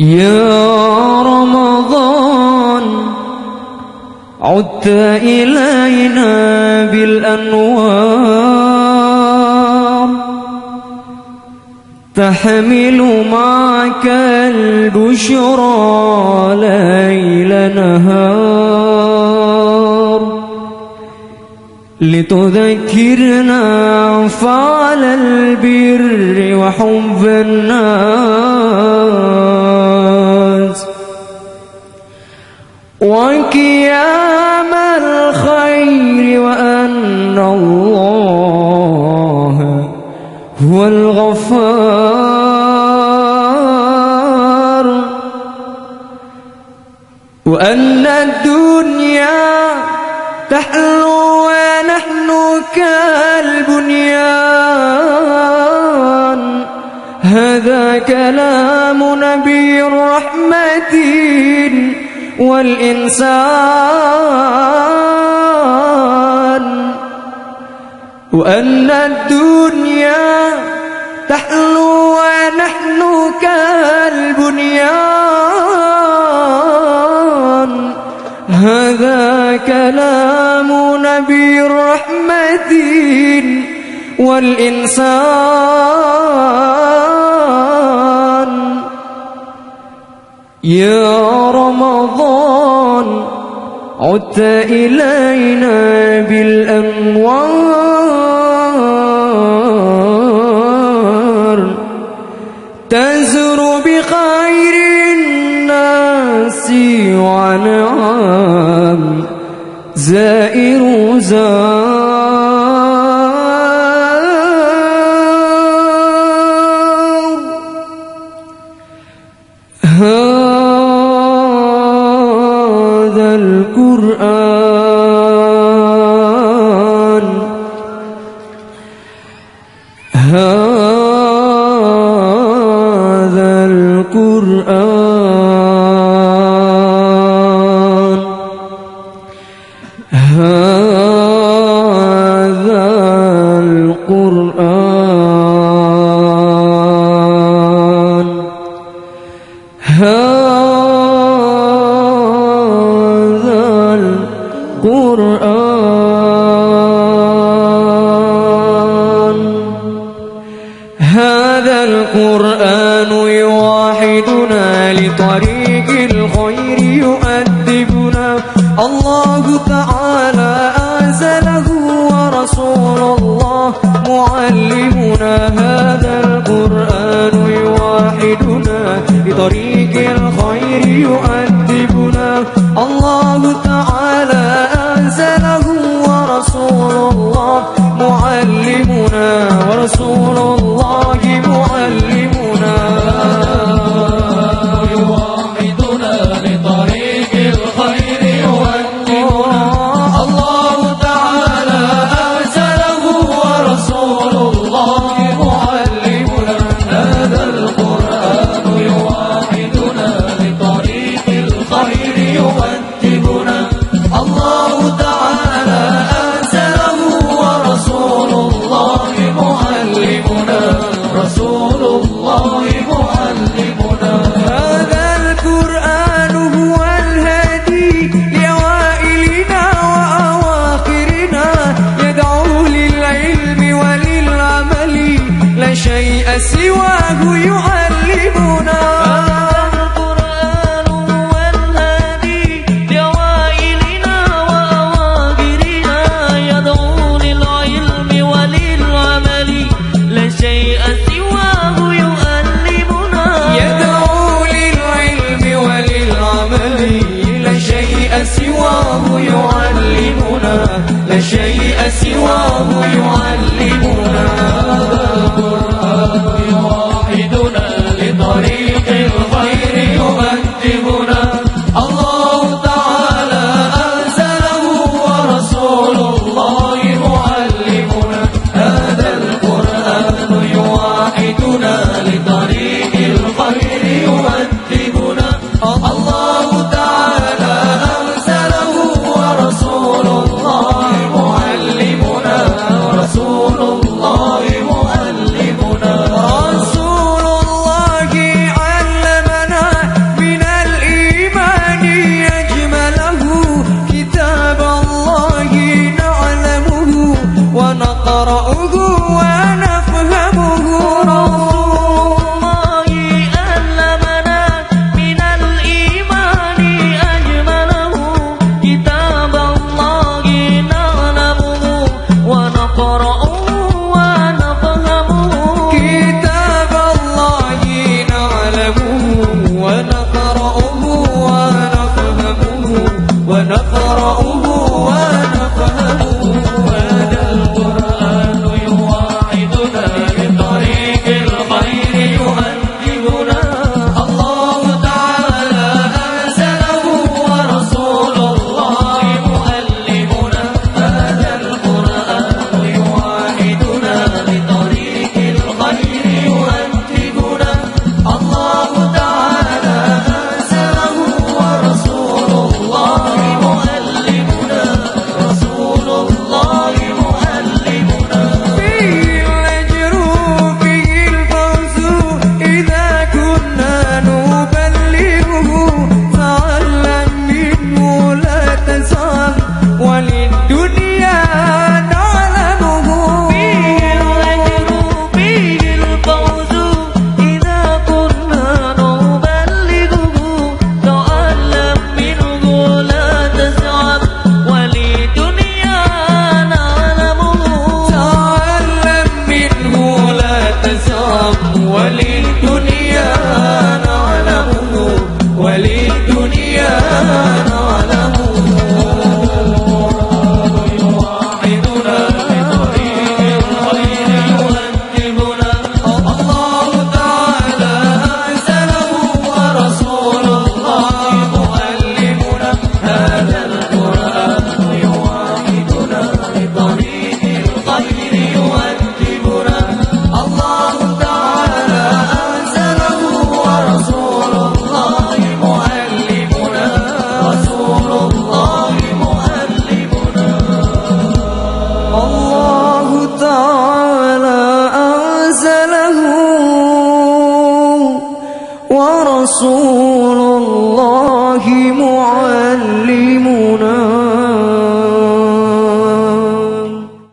يا رمضان عدت إلينا بالأنوار. تحمل معك البشرى ليل نهار. لتذكرنا فعل البر وحب الناس وقيام الخير وأن الله هو الغفار. وأن الدنيا تحلو ونحن كالبنيان. هذا كلام نبي الرحمة والإنسان وأن الدنيا تحلو ونحن كالبنيان. هذا كلام نبي الرحمة والإنسان. يا رمضان عدت إلينا بالأنوار. تزر بخير الناس ونعم زائر زار ورسول الله معلمنا هذا القرآن يوحدنا لطريق الخير يؤدبنا. الله تعالى سواه يعلمنا لا شيء سواه يعلمنا ورسول الله محمد